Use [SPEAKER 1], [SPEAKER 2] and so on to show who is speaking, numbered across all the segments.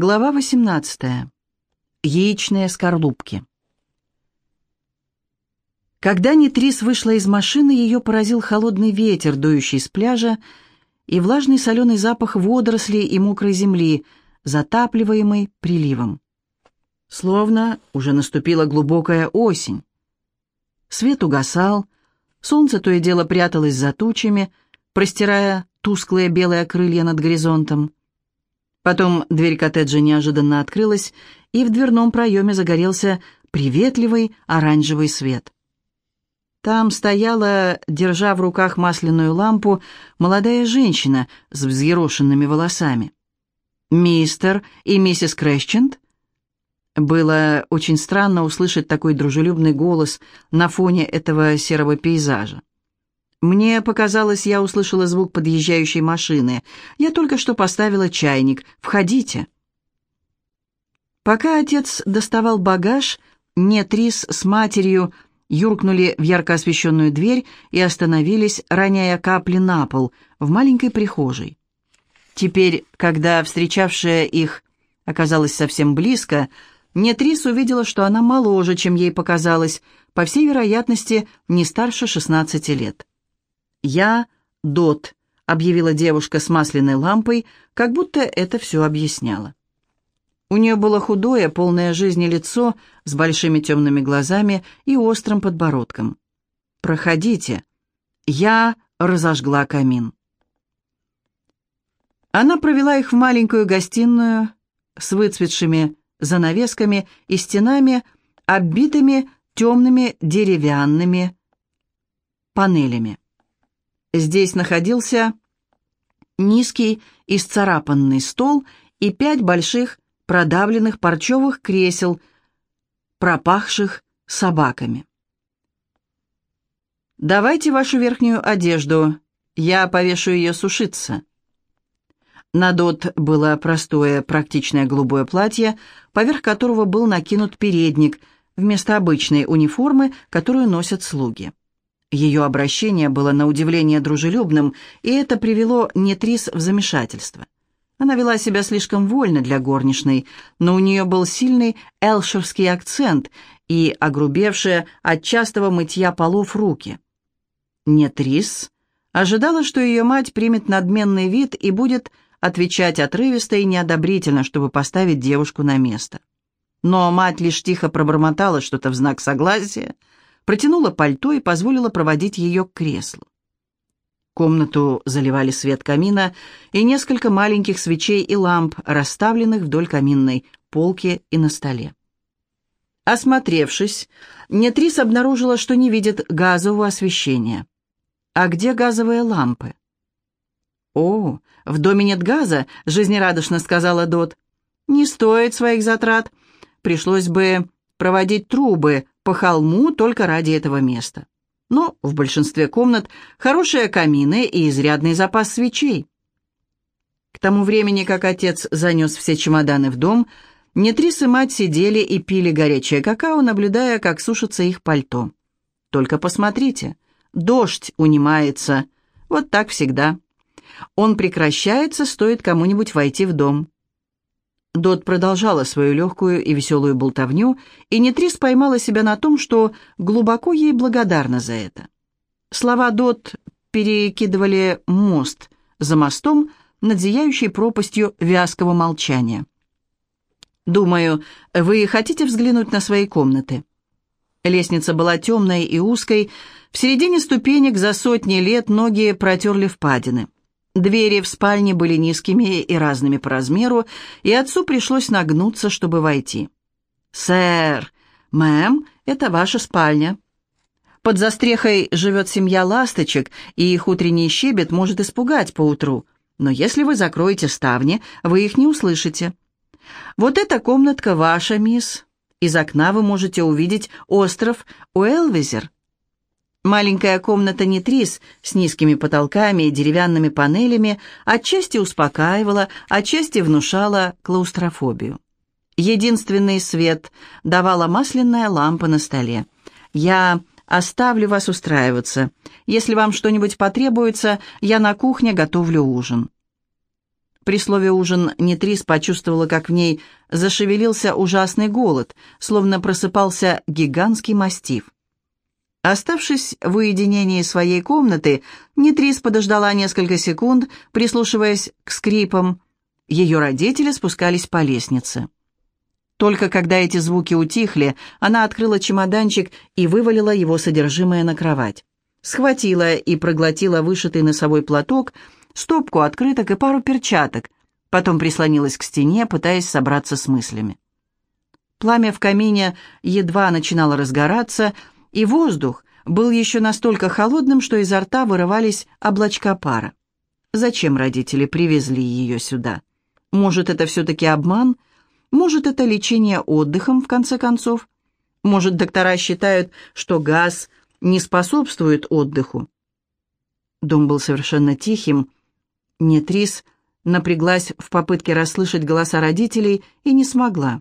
[SPEAKER 1] Глава 18. Яичные скорлупки. Когда Нитрис вышла из машины, ее поразил холодный ветер, дующий с пляжа, и влажный соленый запах водорослей и мокрой земли, затапливаемый приливом. Словно уже наступила глубокая осень. Свет угасал, солнце то и дело пряталось за тучами, простирая тусклые белые крылья над горизонтом. Потом дверь коттеджа неожиданно открылась, и в дверном проеме загорелся приветливый оранжевый свет. Там стояла, держа в руках масляную лампу, молодая женщина с взъерошенными волосами. «Мистер и миссис Крэщент?» Было очень странно услышать такой дружелюбный голос на фоне этого серого пейзажа. Мне показалось, я услышала звук подъезжающей машины. Я только что поставила чайник. Входите. Пока отец доставал багаж, Нетрис с матерью юркнули в ярко освещенную дверь и остановились, роняя капли на пол, в маленькой прихожей. Теперь, когда встречавшая их оказалась совсем близко, Нетрис увидела, что она моложе, чем ей показалось, по всей вероятности, не старше 16 лет. «Я Дот», — объявила девушка с масляной лампой, как будто это все объясняло. У нее было худое, полное жизни лицо с большими темными глазами и острым подбородком. «Проходите». Я разожгла камин. Она провела их в маленькую гостиную с выцветшими занавесками и стенами, оббитыми темными деревянными панелями. Здесь находился низкий исцарапанный стол и пять больших продавленных парчевых кресел, пропахших собаками. «Давайте вашу верхнюю одежду, я повешу ее сушиться». На Дот было простое, практичное голубое платье, поверх которого был накинут передник, вместо обычной униформы, которую носят слуги. Ее обращение было на удивление дружелюбным, и это привело Нетрис в замешательство. Она вела себя слишком вольно для горничной, но у нее был сильный элшерский акцент и огрубевшие от частого мытья полов руки. Нетрис ожидала, что ее мать примет надменный вид и будет отвечать отрывисто и неодобрительно, чтобы поставить девушку на место. Но мать лишь тихо пробормотала что-то в знак согласия — протянула пальто и позволила проводить ее к креслу. Комнату заливали свет камина и несколько маленьких свечей и ламп, расставленных вдоль каминной полки и на столе. Осмотревшись, Нетрис обнаружила, что не видит газового освещения. «А где газовые лампы?» «О, в доме нет газа», — жизнерадостно сказала Дот. «Не стоит своих затрат. Пришлось бы проводить трубы по холму только ради этого места. Но в большинстве комнат хорошие камины и изрядный запас свечей. К тому времени, как отец занес все чемоданы в дом, Нетрис и мать сидели и пили горячее какао, наблюдая, как сушится их пальто. Только посмотрите, дождь унимается. Вот так всегда. Он прекращается, стоит кому-нибудь войти в дом. Дот продолжала свою легкую и веселую болтовню, и Нетрис поймала себя на том, что глубоко ей благодарна за это. Слова Дот перекидывали мост за мостом над зияющей пропастью вязкого молчания. «Думаю, вы хотите взглянуть на свои комнаты?» Лестница была темной и узкой, в середине ступенек за сотни лет ноги протерли впадины. Двери в спальне были низкими и разными по размеру, и отцу пришлось нагнуться, чтобы войти. «Сэр, мэм, это ваша спальня». Под застрехой живет семья ласточек, и их утренний щебет может испугать поутру. Но если вы закроете ставни, вы их не услышите. Вот эта комнатка ваша, мисс. Из окна вы можете увидеть остров Уэлвизер. Маленькая комната Нитрис с низкими потолками и деревянными панелями отчасти успокаивала, отчасти внушала клаустрофобию. Единственный свет давала масляная лампа на столе. «Я оставлю вас устраиваться. Если вам что-нибудь потребуется, я на кухне готовлю ужин». При слове «ужин» Нетрис почувствовала, как в ней зашевелился ужасный голод, словно просыпался гигантский мастиф. Оставшись в уединении своей комнаты, Нетрис подождала несколько секунд, прислушиваясь к скрипам. Ее родители спускались по лестнице. Только когда эти звуки утихли, она открыла чемоданчик и вывалила его содержимое на кровать. Схватила и проглотила вышитый носовой платок, стопку открыток и пару перчаток, потом прислонилась к стене, пытаясь собраться с мыслями. Пламя в камине едва начинало разгораться, и воздух был еще настолько холодным, что изо рта вырывались облачка пара. Зачем родители привезли ее сюда? Может, это все-таки обман – может, это лечение отдыхом, в конце концов? Может, доктора считают, что газ не способствует отдыху? Дом был совершенно тихим. Нетрис напряглась в попытке расслышать голоса родителей и не смогла.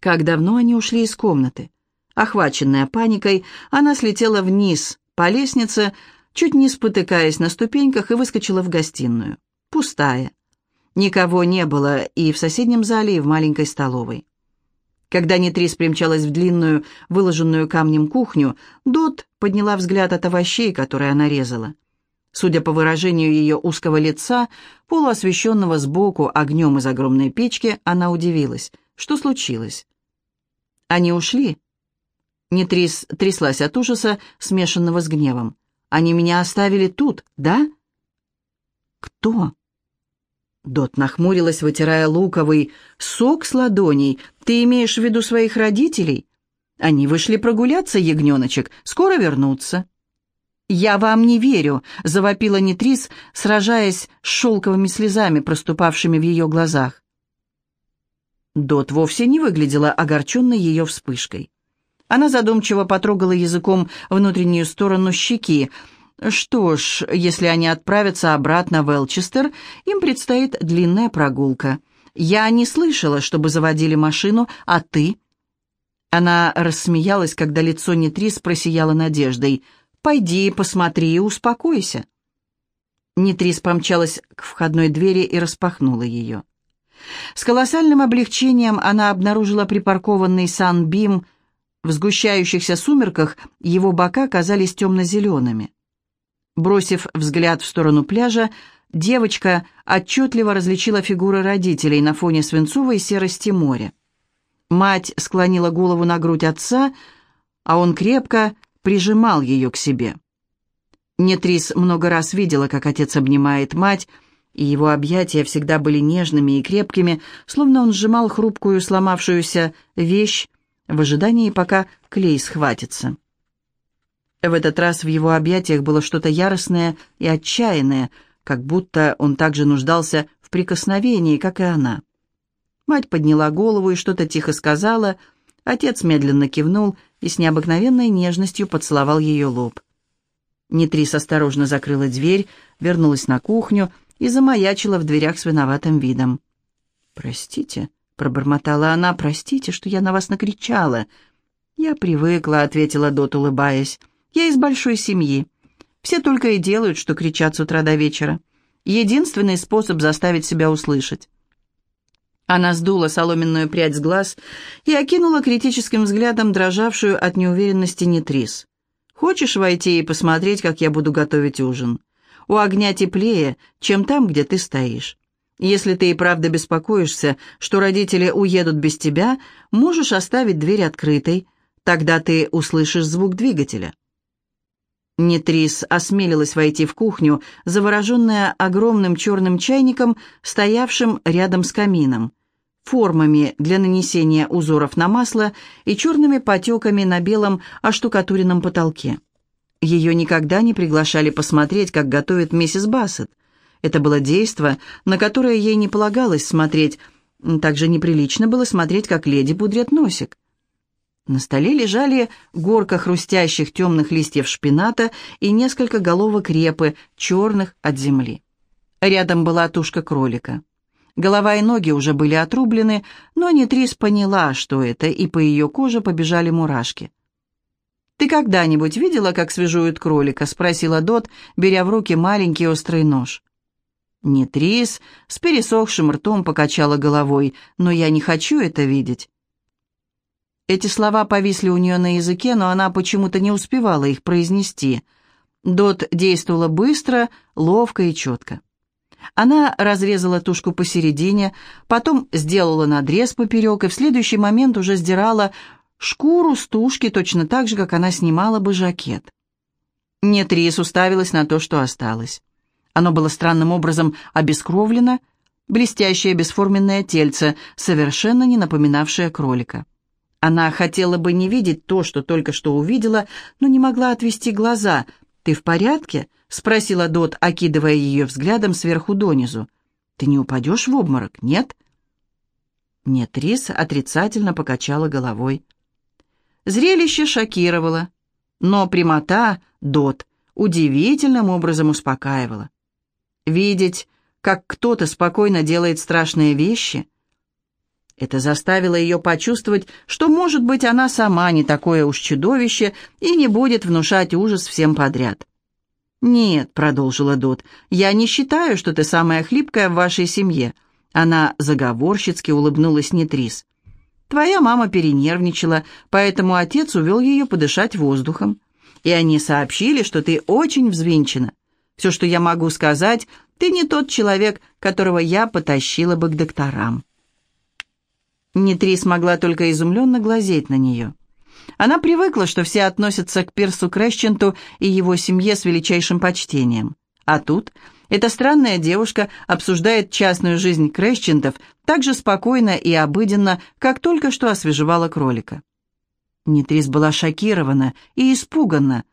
[SPEAKER 1] Как давно они ушли из комнаты? Охваченная паникой, она слетела вниз по лестнице, чуть не спотыкаясь на ступеньках, и выскочила в гостиную. Пустая. Никого не было и в соседнем зале, и в маленькой столовой. Когда Нитрис примчалась в длинную, выложенную камнем кухню, Дот подняла взгляд от овощей, которые она резала. Судя по выражению ее узкого лица, полуосвещенного сбоку огнем из огромной печки, она удивилась. Что случилось? «Они ушли?» Нитрис тряслась от ужаса, смешанного с гневом. «Они меня оставили тут, да?» «Кто?» Дот нахмурилась, вытирая луковый сок с ладоней. «Ты имеешь в виду своих родителей? Они вышли прогуляться, ягненочек, скоро вернутся». «Я вам не верю», — завопила Нитрис, сражаясь с шелковыми слезами, проступавшими в ее глазах. Дот вовсе не выглядела огорченной ее вспышкой. Она задумчиво потрогала языком внутреннюю сторону щеки, что ж, если они отправятся обратно в Элчестер, им предстоит длинная прогулка. Я не слышала, чтобы заводили машину, а ты?» Она рассмеялась, когда лицо Нитрис просияло надеждой. «Пойди, посмотри и успокойся». Нитрис помчалась к входной двери и распахнула ее. С колоссальным облегчением она обнаружила припаркованный Сан-Бим. В сгущающихся сумерках его бока казались темно-зелеными. Бросив взгляд в сторону пляжа, девочка отчетливо различила фигуры родителей на фоне свинцовой серости моря. Мать склонила голову на грудь отца, а он крепко прижимал ее к себе. Нетрис много раз видела, как отец обнимает мать, и его объятия всегда были нежными и крепкими, словно он сжимал хрупкую сломавшуюся вещь в ожидании, пока клей схватится. В этот раз в его объятиях было что-то яростное и отчаянное, как будто он также нуждался в прикосновении, как и она. Мать подняла голову и что-то тихо сказала, отец медленно кивнул и с необыкновенной нежностью поцеловал ее лоб. Нитрис осторожно закрыла дверь, вернулась на кухню и замаячила в дверях с виноватым видом. «Простите», — пробормотала она, — «простите, что я на вас накричала». «Я привыкла», — ответила Дот, улыбаясь. Я из большой семьи. Все только и делают, что кричат с утра до вечера. Единственный способ заставить себя услышать. Она сдула соломенную прядь с глаз и окинула критическим взглядом дрожавшую от неуверенности Нитрис. «Хочешь войти и посмотреть, как я буду готовить ужин? У огня теплее, чем там, где ты стоишь. Если ты и правда беспокоишься, что родители уедут без тебя, можешь оставить дверь открытой, тогда ты услышишь звук двигателя». Нетрис осмелилась войти в кухню, завороженная огромным черным чайником, стоявшим рядом с камином, формами для нанесения узоров на масло и черными потеками на белом оштукатуренном потолке. Ее никогда не приглашали посмотреть, как готовит миссис Бассет. Это было действо, на которое ей не полагалось смотреть. Также неприлично было смотреть, как леди пудрят носик. На столе лежали горка хрустящих темных листьев шпината и несколько головок репы, черных от земли. Рядом была тушка кролика. Голова и ноги уже были отрублены, но Нитрис поняла, что это, и по ее коже побежали мурашки. «Ты когда-нибудь видела, как свежуют кролика?» — спросила Дот, беря в руки маленький острый нож. Нетрис с пересохшим ртом покачала головой, но я не хочу это видеть. Эти слова повисли у нее на языке, но она почему-то не успевала их произнести. Дот действовала быстро, ловко и четко. Она разрезала тушку посередине, потом сделала надрез поперек и в следующий момент уже сдирала шкуру с тушки точно так же, как она снимала бы жакет. Нетрис уставилась на то, что осталось. Оно было странным образом обескровлено, блестящее бесформенное тельце, совершенно не напоминавшее кролика. Она хотела бы не видеть то, что только что увидела, но не могла отвести глаза. «Ты в порядке?» — спросила Дот, окидывая ее взглядом сверху донизу. «Ты не упадешь в обморок, нет?» Нет, Рис отрицательно покачала головой. Зрелище шокировало, но прямота Дот удивительным образом успокаивала. Видеть, как кто-то спокойно делает страшные вещи, это заставило ее почувствовать, что, может быть, она сама не такое уж чудовище и не будет внушать ужас всем подряд. «Нет», — продолжила Дот, — «я не считаю, что ты самая хлипкая в вашей семье». Она заговорщицки улыбнулась Нетрис. «Твоя мама перенервничала, поэтому отец увел ее подышать воздухом. И они сообщили, что ты очень взвинчена. Все, что я могу сказать, ты не тот человек, которого я потащила бы к докторам». Нитри смогла только изумленно глазеть на нее. Она привыкла, что все относятся к Пирсу Крэщенту и его семье с величайшим почтением. А тут эта странная девушка обсуждает частную жизнь Крэщентов так же спокойно и обыденно, как только что освежевала кролика. Нитрис была шокирована и испугана,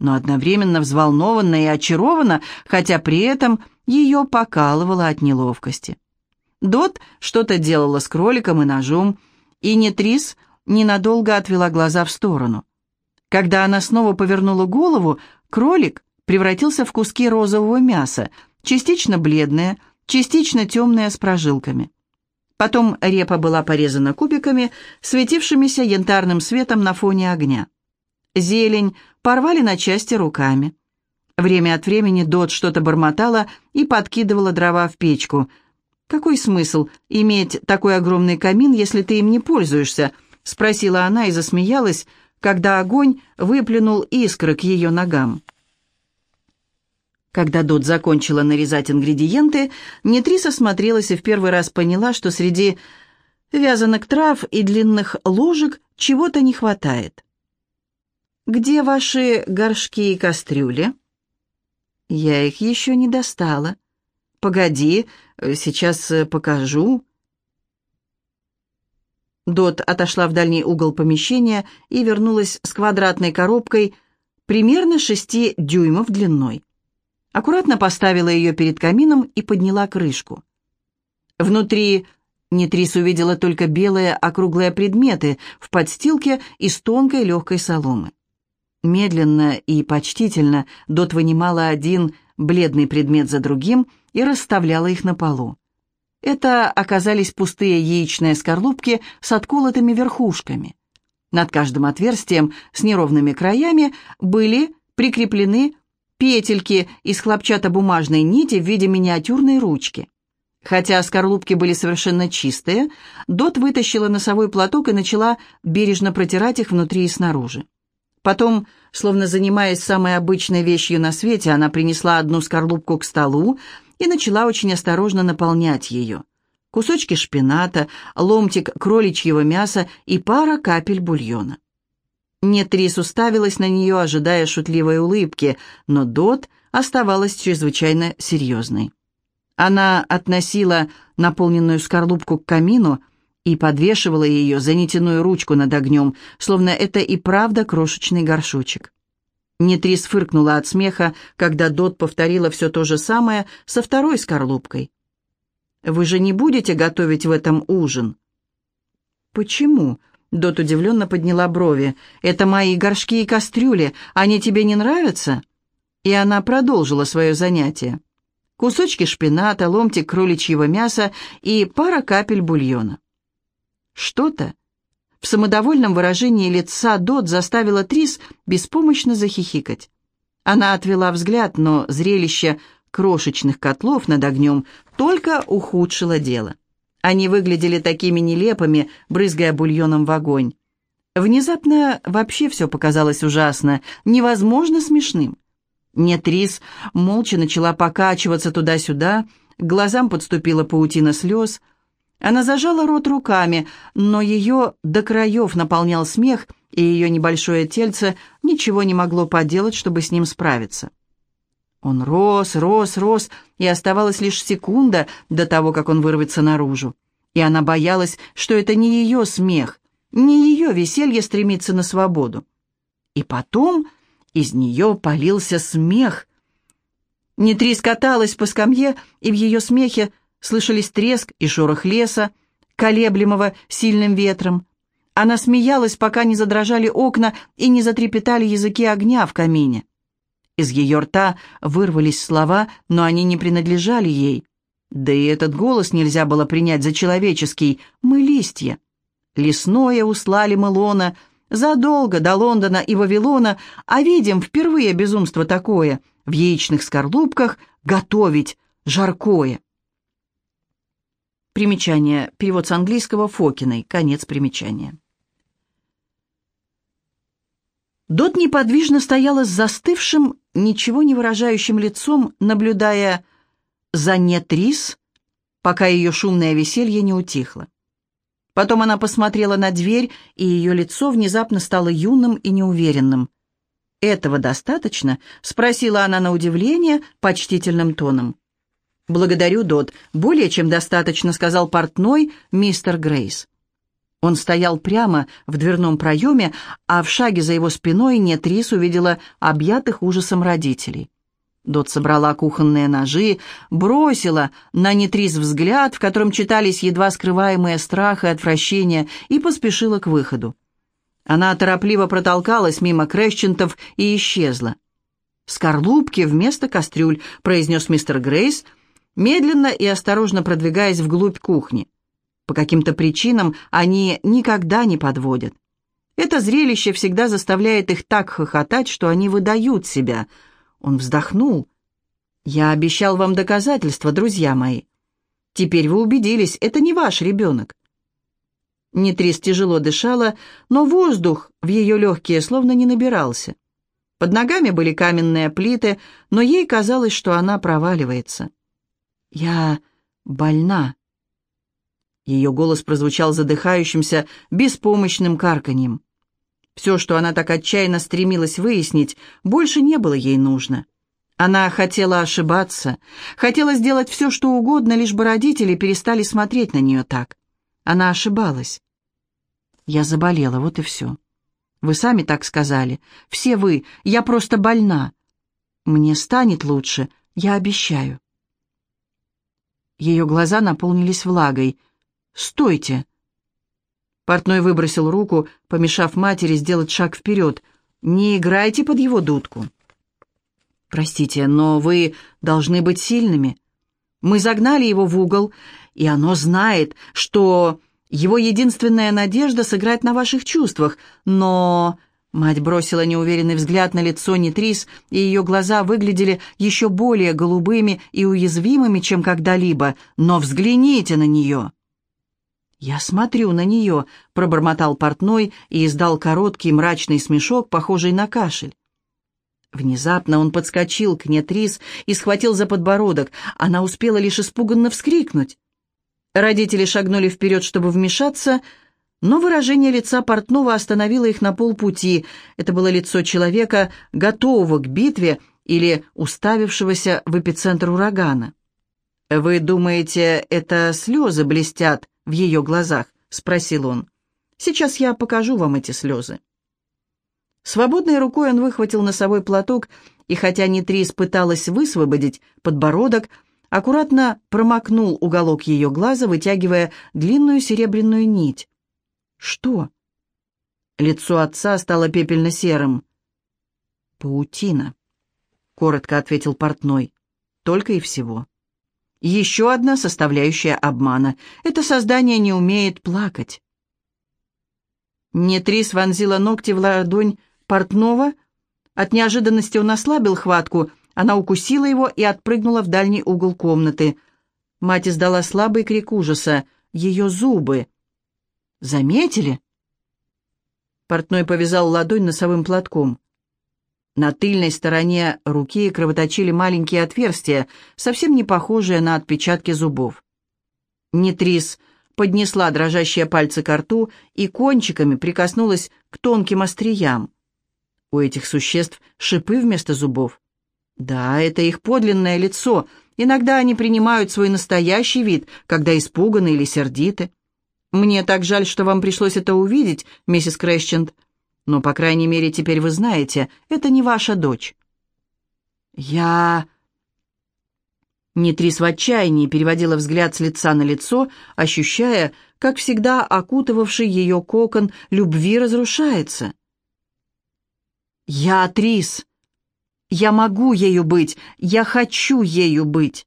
[SPEAKER 1] но одновременно взволнована и очарована, хотя при этом ее покалывало от неловкости. Дот что-то делала с кроликом и ножом, и Нетрис ненадолго отвела глаза в сторону. Когда она снова повернула голову, кролик превратился в куски розового мяса, частично бледное, частично темное с прожилками. Потом репа была порезана кубиками, светившимися янтарным светом на фоне огня. Зелень порвали на части руками. Время от времени Дот что-то бормотала и подкидывала дрова в печку. «Какой смысл иметь такой огромный камин, если ты им не пользуешься?» — спросила она и засмеялась, когда огонь выплюнул искры к ее ногам. Когда Дот закончила нарезать ингредиенты, Нетриса смотрелась и в первый раз поняла, что среди вязанок трав и длинных ложек чего-то не хватает. «Где ваши горшки и кастрюли?» «Я их еще не достала». «Погоди, сейчас покажу». Дот отошла в дальний угол помещения и вернулась с квадратной коробкой примерно шести дюймов длиной. Аккуратно поставила ее перед камином и подняла крышку. Внутри Нетрис увидела только белые округлые предметы в подстилке из тонкой легкой соломы. Медленно и почтительно Дот вынимала один бледный предмет за другим и расставляла их на полу. Это оказались пустые яичные скорлупки с отколотыми верхушками. Над каждым отверстием с неровными краями были прикреплены петельки из хлопчатобумажной нити в виде миниатюрной ручки. Хотя скорлупки были совершенно чистые, Дот вытащила носовой платок и начала бережно протирать их внутри и снаружи. Потом, словно занимаясь самой обычной вещью на свете, она принесла одну скорлупку к столу и начала очень осторожно наполнять ее. Кусочки шпината, ломтик кроличьего мяса и пара капель бульона. Нетрис уставилась на нее, ожидая шутливой улыбки, но Дот оставалась чрезвычайно серьезной. Она относила наполненную скорлупку к камину и подвешивала ее за нитяную ручку над огнем, словно это и правда крошечный горшочек. Нетрис фыркнула от смеха, когда Дот повторила все то же самое со второй скорлупкой. «Вы же не будете готовить в этом ужин?» «Почему?» Дот удивленно подняла брови. «Это мои горшки и кастрюли. Они тебе не нравятся?» И она продолжила свое занятие. Кусочки шпината, ломтик кроличьего мяса и пара капель бульона. Что-то в самодовольном выражении лица Дот заставило Трис беспомощно захихикать. Она отвела взгляд, но зрелище крошечных котлов над огнем только ухудшило дело. Они выглядели такими нелепыми, брызгая бульоном в огонь. Внезапно вообще все показалось ужасно, невозможно смешным. Нетрис молча начала покачиваться туда-сюда, к глазам подступила паутина слез. Она зажала рот руками, но ее до краев наполнял смех, и ее небольшое тельце ничего не могло поделать, чтобы с ним справиться. Он рос, рос, рос, и оставалась лишь секунда до того, как он вырвется наружу. И она боялась, что это не ее смех, не ее веселье стремится на свободу. И потом из нее полился смех. Нетрис каталась по скамье, и в ее смехе слышались треск и шорох леса, колеблемого сильным ветром. Она смеялась, пока не задрожали окна и не затрепетали языки огня в камине. Из ее рта вырвались слова, но они не принадлежали ей. Да и этот голос нельзя было принять за человеческий. «Мы листья». Лесное услали мы лона, задолго до Лондона и Вавилона, а видим впервые безумство такое, в яичных скорлупках готовить жаркое. Примечание. Перевод с английского Фокиной. Конец примечания. Дот неподвижно стояла с застывшим, ничего не выражающим лицом, наблюдая за нетрис, пока ее шумное веселье не утихло. Потом она посмотрела на дверь, и ее лицо внезапно стало юным и неуверенным. «Этого достаточно?» — спросила она на удивление почтительным тоном. «Благодарю, Дот. Более чем достаточно», — сказал портной мистер Грейс. Он стоял прямо в дверном проеме, а в шаге за его спиной Нетрис увидела объятых ужасом родителей. Дот собрала кухонные ножи, бросила на Нетрис взгляд, в котором читались едва скрываемые страх и отвращение, и поспешила к выходу. Она торопливо протолкалась мимо Крэщентов и исчезла. «Скорлупки вместо кастрюль», — произнес мистер Грейс, медленно и осторожно продвигаясь вглубь кухни. По каким-то причинам они никогда не подводят. Это зрелище всегда заставляет их так хохотать, что они выдают себя — он вздохнул. «Я обещал вам доказательства, друзья мои. Теперь вы убедились, это не ваш ребенок». Нитрис тяжело дышала, но воздух в ее легкие словно не набирался. Под ногами были каменные плиты, но ей казалось, что она проваливается. «Я больна». Ее голос прозвучал задыхающимся, беспомощным карканьем. Все, что она так отчаянно стремилась выяснить, больше не было ей нужно. Она хотела ошибаться, хотела сделать все, что угодно, лишь бы родители перестали смотреть на нее так. Она ошибалась. Я заболела, вот и все. Вы сами так сказали. Все вы. Я просто больна. Мне станет лучше, я обещаю. Ее глаза наполнились влагой. «Стойте!» Портной выбросил руку, помешав матери сделать шаг вперед. «Не играйте под его дудку». «Простите, но вы должны быть сильными. Мы загнали его в угол, и оно знает, что его единственная надежда сыграть на ваших чувствах, но...» Мать бросила неуверенный взгляд на лицо Нитрис, и ее глаза выглядели еще более голубыми и уязвимыми, чем когда-либо. «Но взгляните на нее!» «Я смотрю на нее», — пробормотал портной и издал короткий мрачный смешок, похожий на кашель. Внезапно он подскочил к Нетрис и схватил за подбородок. Она успела лишь испуганно вскрикнуть. Родители шагнули вперед, чтобы вмешаться, но выражение лица портного остановило их на полпути. Это было лицо человека, готового к битве или уставившегося в эпицентр урагана. «Вы думаете, это слезы блестят?» в ее глазах?» — спросил он. «Сейчас я покажу вам эти слезы». Свободной рукой он выхватил носовой платок, и хотя Нитрис пыталась высвободить подбородок, аккуратно промокнул уголок ее глаза, вытягивая длинную серебряную нить. «Что?» Лицо отца стало пепельно-серым. «Паутина», — коротко ответил портной. «Только и всего». Еще одна составляющая обмана. Это создание не умеет плакать. Нетрис вонзила ногти в ладонь портного. От неожиданности он ослабил хватку, Она укусила его и отпрыгнула в дальний угол комнаты. Мать издала слабый крик ужаса. Ее зубы. «Заметили?» Портной повязал ладонь носовым платком. На тыльной стороне руки кровоточили маленькие отверстия, совсем не похожие на отпечатки зубов. Нитрис поднесла дрожащие пальцы к рту и кончиками прикоснулась к тонким остриям. У этих существ шипы вместо зубов. Да, это их подлинное лицо. Иногда они принимают свой настоящий вид, когда испуганы или сердиты. Мне так жаль, что вам пришлось это увидеть, миссис Крэщенд. Но, по крайней мере, теперь вы знаете, это не ваша дочь». «Я...» Нитрис в отчаянии переводила взгляд с лица на лицо, ощущая, как всегда окутывавший ее кокон любви разрушается. «Я Трис. Я могу ею быть. Я хочу ею быть.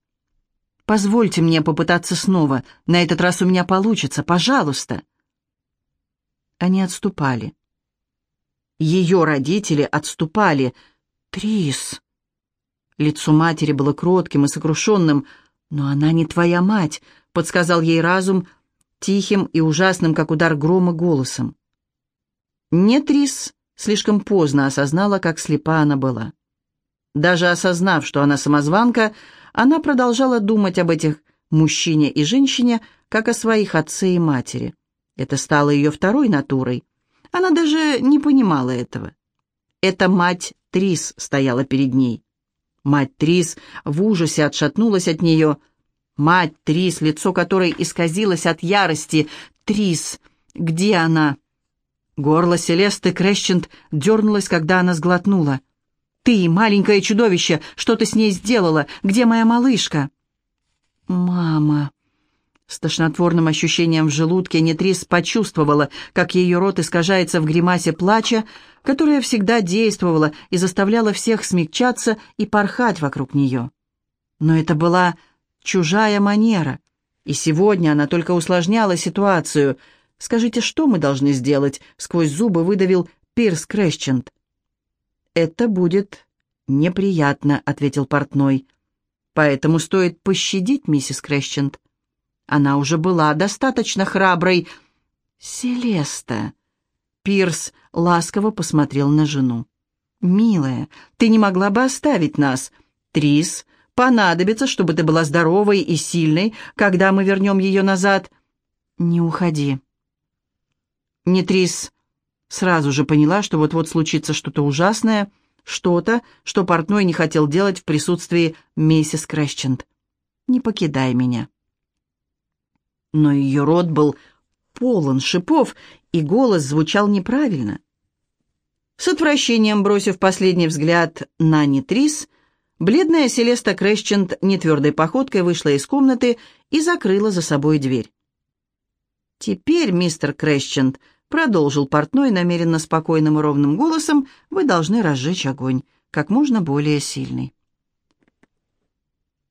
[SPEAKER 1] Позвольте мне попытаться снова. На этот раз у меня получится. Пожалуйста». Они отступали. Ее родители отступали. «Трис!» Лицо матери было кротким и сокрушенным. «Но она не твоя мать», — подсказал ей разум, тихим и ужасным, как удар грома, голосом. Не Трис слишком поздно осознала, как слепа она была. Даже осознав, что она самозванка, она продолжала думать об этих мужчине и женщине, как о своих отце и матери. Это стало ее второй натурой. Она даже не понимала этого. Эта мать Трис стояла перед ней. Мать Трис в ужасе отшатнулась от нее. Мать Трис, лицо которой исказилось от ярости. Трис, где она? Горло Селесты Крещент дернулось, когда она сглотнула. «Ты, маленькое чудовище, что ты с ней сделала? Где моя малышка?» «Мама...» С тошнотворным ощущением в желудке Нетрис почувствовала, как ее рот искажается в гримасе плача, которая всегда действовала и заставляла всех смягчаться и порхать вокруг нее. Но это была чужая манера, и сегодня она только усложняла ситуацию. «Скажите, что мы должны сделать?» — сквозь зубы выдавил Пирс Крэщент. «Это будет неприятно», — ответил портной. «Поэтому стоит пощадить миссис Крэщент». Она уже была достаточно храброй. «Селеста!» Пирс ласково посмотрел на жену. «Милая, ты не могла бы оставить нас. Трис понадобится, чтобы ты была здоровой и сильной, когда мы вернем ее назад. Не уходи». Нетрис сразу же поняла, что вот-вот случится что-то ужасное, что-то, что портной не хотел делать в присутствии миссис Крэщенд. «Не покидай меня» но ее рот был полон шипов, и голос звучал неправильно. С отвращением бросив последний взгляд на Нитрис, бледная Селеста Крэщент нетвердой походкой вышла из комнаты и закрыла за собой дверь. «Теперь, мистер Крэщент», — продолжил портной намеренно спокойным и ровным голосом, «вы должны разжечь огонь, как можно более сильный».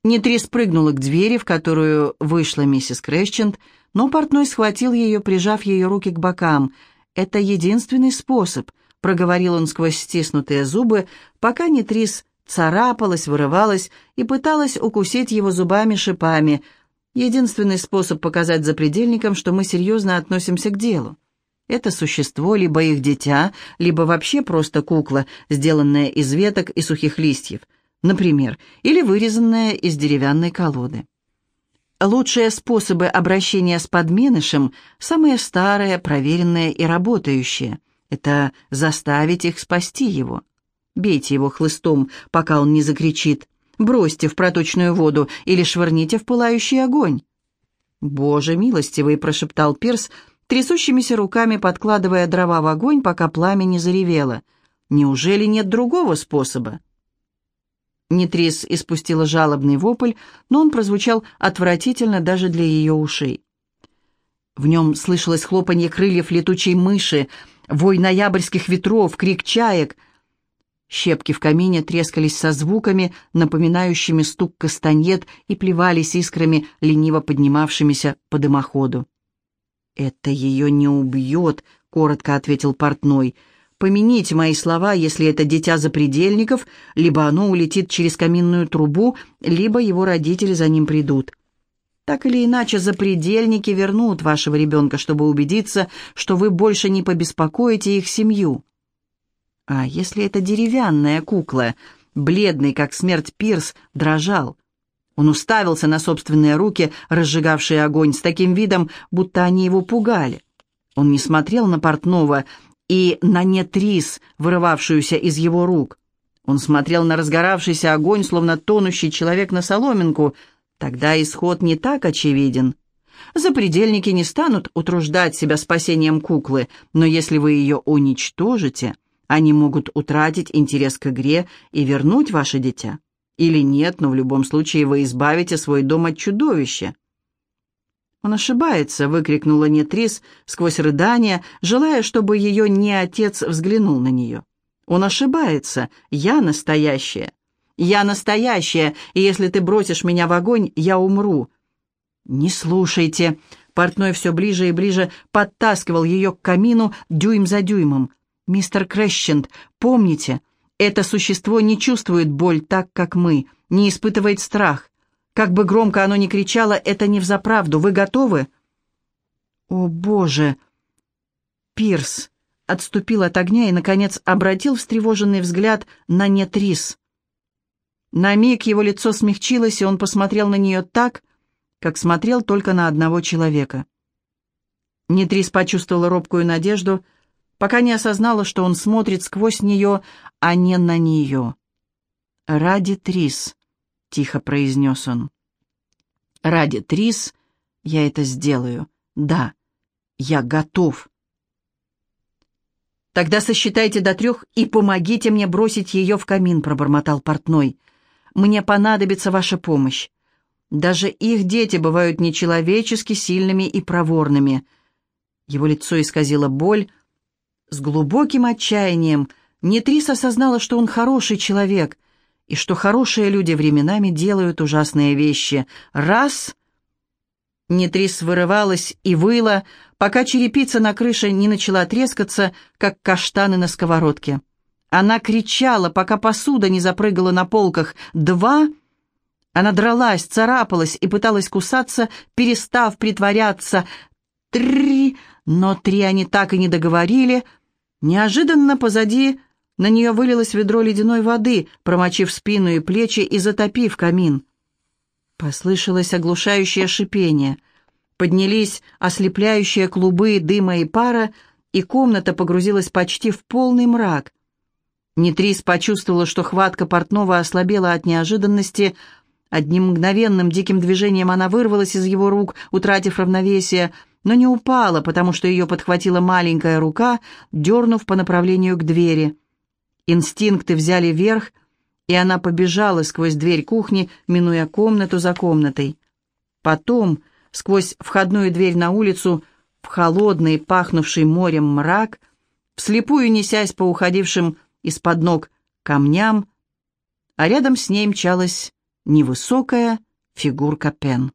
[SPEAKER 1] Нитри спрыгнула к двери, в которую вышла миссис Крэщент, но портной схватил ее, прижав ее руки к бокам. «Это единственный способ», — проговорил он сквозь стиснутые зубы, пока Нитрис царапалась, вырывалась и пыталась укусить его зубами-шипами. «Единственный способ показать запредельникам, что мы серьезно относимся к делу. Это существо либо их дитя, либо вообще просто кукла, сделанная из веток и сухих листьев» например, или вырезанная из деревянной колоды. Лучшие способы обращения с подменышем – самые старые, проверенные и работающие. Это заставить их спасти его. Бейте его хлыстом, пока он не закричит. Бросьте в проточную воду или швырните в пылающий огонь. «Боже милостивый!» – прошептал Пирс, трясущимися руками подкладывая дрова в огонь, пока пламя не заревело. «Неужели нет другого способа?» Нитрис испустила жалобный вопль, но он прозвучал отвратительно даже для ее ушей. В нем слышалось хлопанье крыльев летучей мыши, вой ноябрьских ветров, крик чаек. Щепки в камине трескались со звуками, напоминающими стук кастаньет, и плевались искрами, лениво поднимавшимися по дымоходу. «Это ее не убьет», — коротко ответил портной. Помяните мои слова, если это дитя запредельников, либо оно улетит через каминную трубу, либо его родители за ним придут. Так или иначе, запредельники вернут вашего ребенка, чтобы убедиться, что вы больше не побеспокоите их семью. А если это деревянная кукла? Бледный, как смерть Пирс, дрожал. Он уставился на собственные руки, разжигавшие огонь, с таким видом, будто они его пугали. Он не смотрел на портного и на нетрис, вырывавшуюся из его рук. Он смотрел на разгоравшийся огонь, словно тонущий человек на соломинку. Тогда исход не так очевиден. Запредельники не станут утруждать себя спасением куклы, но если вы ее уничтожите, они могут утратить интерес к игре и вернуть ваше дитя. Или нет, но в любом случае вы избавите свой дом от чудовища. «Он ошибается!» — выкрикнула Нетрис сквозь рыдания, желая, чтобы ее не отец взглянул на нее. «Он ошибается! Я настоящая! Я настоящая, и если ты бросишь меня в огонь, я умру!» «Не слушайте!» Портной все ближе и ближе подтаскивал ее к камину дюйм за дюймом. «Мистер Крэщент, помните, это существо не чувствует боль так, как мы, не испытывает страх. Как бы громко оно ни кричало, это не взаправду. Вы готовы?» «О, Боже!» Пирс отступил от огня и, наконец, обратил встревоженный взгляд на Нетрис. На миг его лицо смягчилось, и он посмотрел на нее так, как смотрел только на одного человека. Нетрис почувствовала робкую надежду, пока не осознала, что он смотрит сквозь нее, а не на нее. «Ради Трис», тихо произнес он. «Ради Трис я это сделаю. Да, я готов». «Тогда сосчитайте до трех и помогите мне бросить ее в камин», — пробормотал портной. «Мне понадобится ваша помощь. Даже их дети бывают нечеловечески сильными и проворными». Его лицо исказило боль. С глубоким отчаянием Нетрис осознала, что он хороший человек, и что хорошие люди временами делают ужасные вещи. Раз... Нетрис вырывалась и выла, пока черепица на крыше не начала трескаться, как каштаны на сковородке. Она кричала, пока посуда не запрыгала на полках. Два... Она дралась, царапалась и пыталась кусаться, перестав притворяться. Три... Но три они так и не договорили. Неожиданно позади на нее вылилось ведро ледяной воды, промочив спину и плечи и затопив камин. Послышалось оглушающее шипение. Поднялись ослепляющие клубы дыма и пара, и комната погрузилась почти в полный мрак. Нитрис почувствовала, что хватка портного ослабела от неожиданности. Одним мгновенным диким движением она вырвалась из его рук, утратив равновесие, но не упала, потому что ее подхватила маленькая рука, дернув по направлению к двери. Инстинкты взяли верх, и она побежала сквозь дверь кухни, минуя комнату за комнатой. Потом, сквозь входную дверь на улицу, в холодный, пахнувший морем мрак, вслепую несясь по уходившим из-под ног камням, а рядом с ней мчалась невысокая фигурка Пен.